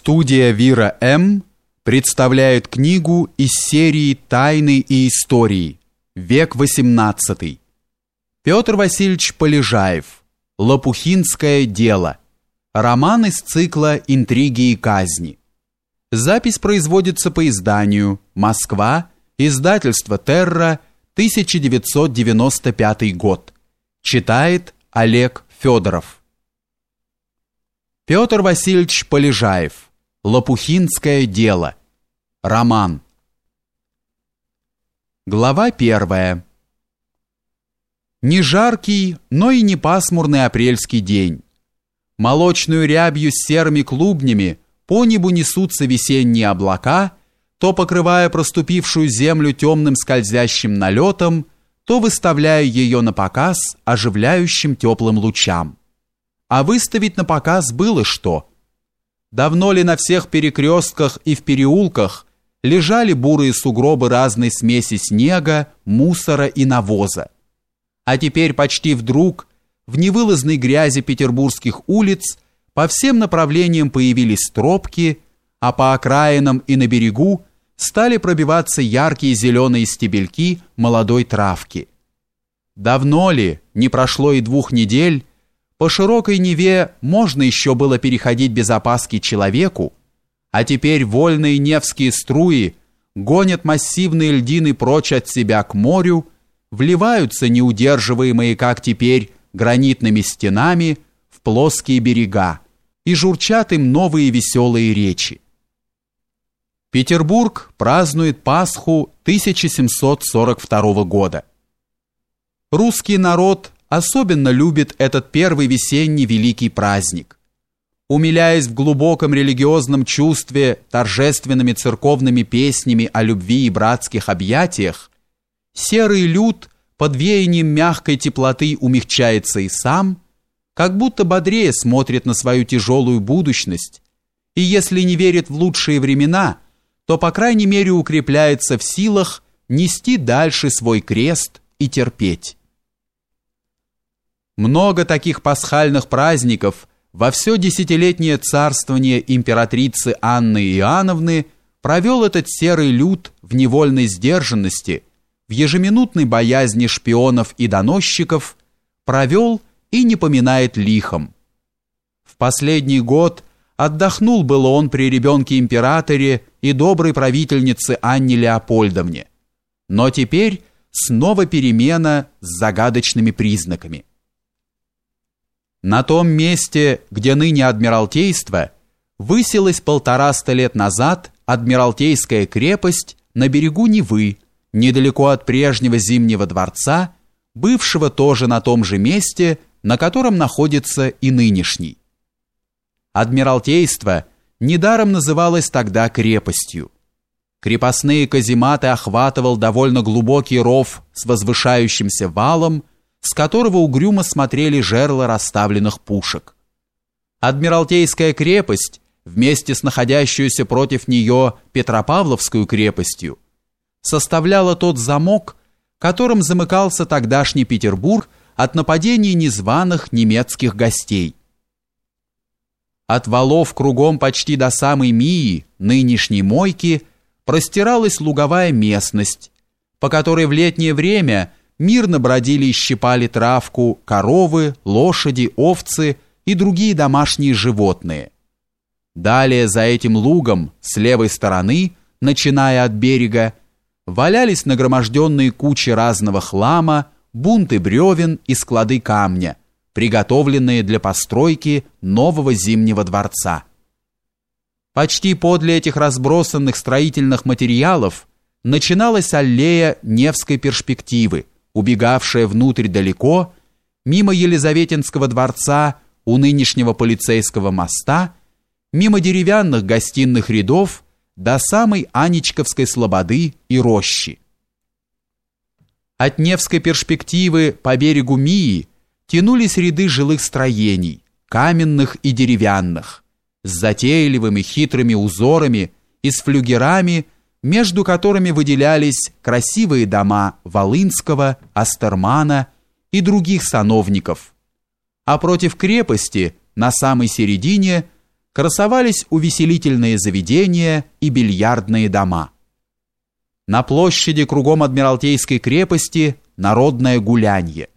Студия Вира М представляет книгу из серии Тайны и истории. Век XVIII. Петр Васильевич Полежаев. Лопухинское дело. Роман из цикла Интриги и казни. Запись производится по изданию Москва, издательство Терра, 1995 год. Читает Олег Федоров. Петр Васильевич Полежаев. Лопухинское дело. Роман. Глава первая. Не жаркий, но и не пасмурный апрельский день. Молочную рябью с серыми клубнями по небу несутся весенние облака, то покрывая проступившую землю темным скользящим налетом, то выставляя ее на показ оживляющим теплым лучам. А выставить на показ было что? Давно ли на всех перекрестках и в переулках лежали бурые сугробы разной смеси снега, мусора и навоза? А теперь почти вдруг в невылазной грязи петербургских улиц по всем направлениям появились тропки, а по окраинам и на берегу стали пробиваться яркие зеленые стебельки молодой травки. Давно ли, не прошло и двух недель, по широкой Неве можно еще было переходить без опаски человеку, а теперь вольные невские струи гонят массивные льдины прочь от себя к морю, вливаются неудерживаемые, как теперь, гранитными стенами в плоские берега и журчат им новые веселые речи. Петербург празднует Пасху 1742 года. Русский народ особенно любит этот первый весенний великий праздник. Умиляясь в глубоком религиозном чувстве торжественными церковными песнями о любви и братских объятиях, серый люд под веянием мягкой теплоты умягчается и сам, как будто бодрее смотрит на свою тяжелую будущность, и если не верит в лучшие времена, то по крайней мере укрепляется в силах нести дальше свой крест и терпеть. Много таких пасхальных праздников во все десятилетнее царствование императрицы Анны Иоанновны провел этот серый люд в невольной сдержанности, в ежеминутной боязни шпионов и доносчиков, провел и не поминает лихом. В последний год отдохнул было он при ребенке-императоре и доброй правительнице Анне Леопольдовне, но теперь снова перемена с загадочными признаками. На том месте, где ныне Адмиралтейство, высилась полтораста лет назад Адмиралтейская крепость на берегу Невы, недалеко от прежнего Зимнего дворца, бывшего тоже на том же месте, на котором находится и нынешний. Адмиралтейство недаром называлось тогда крепостью. Крепостные казематы охватывал довольно глубокий ров с возвышающимся валом, с которого угрюмо смотрели жерла расставленных пушек. Адмиралтейская крепость, вместе с находящуюся против нее Петропавловскую крепостью, составляла тот замок, которым замыкался тогдашний Петербург от нападений незваных немецких гостей. От валов кругом почти до самой Мии, нынешней Мойки, простиралась луговая местность, по которой в летнее время – мирно бродили и щипали травку коровы, лошади, овцы и другие домашние животные. Далее за этим лугом, с левой стороны, начиная от берега, валялись нагроможденные кучи разного хлама, бунты бревен и склады камня, приготовленные для постройки нового зимнего дворца. Почти подле этих разбросанных строительных материалов начиналась аллея Невской перспективы, убегавшая внутрь далеко, мимо Елизаветинского дворца у нынешнего полицейского моста, мимо деревянных гостиных рядов до самой Анечковской слободы и рощи. От Невской перспективы по берегу Мии тянулись ряды жилых строений, каменных и деревянных, с затейливыми хитрыми узорами и с флюгерами, между которыми выделялись красивые дома Волынского, Астермана и других сановников. А против крепости, на самой середине, красовались увеселительные заведения и бильярдные дома. На площади кругом Адмиралтейской крепости народное гулянье.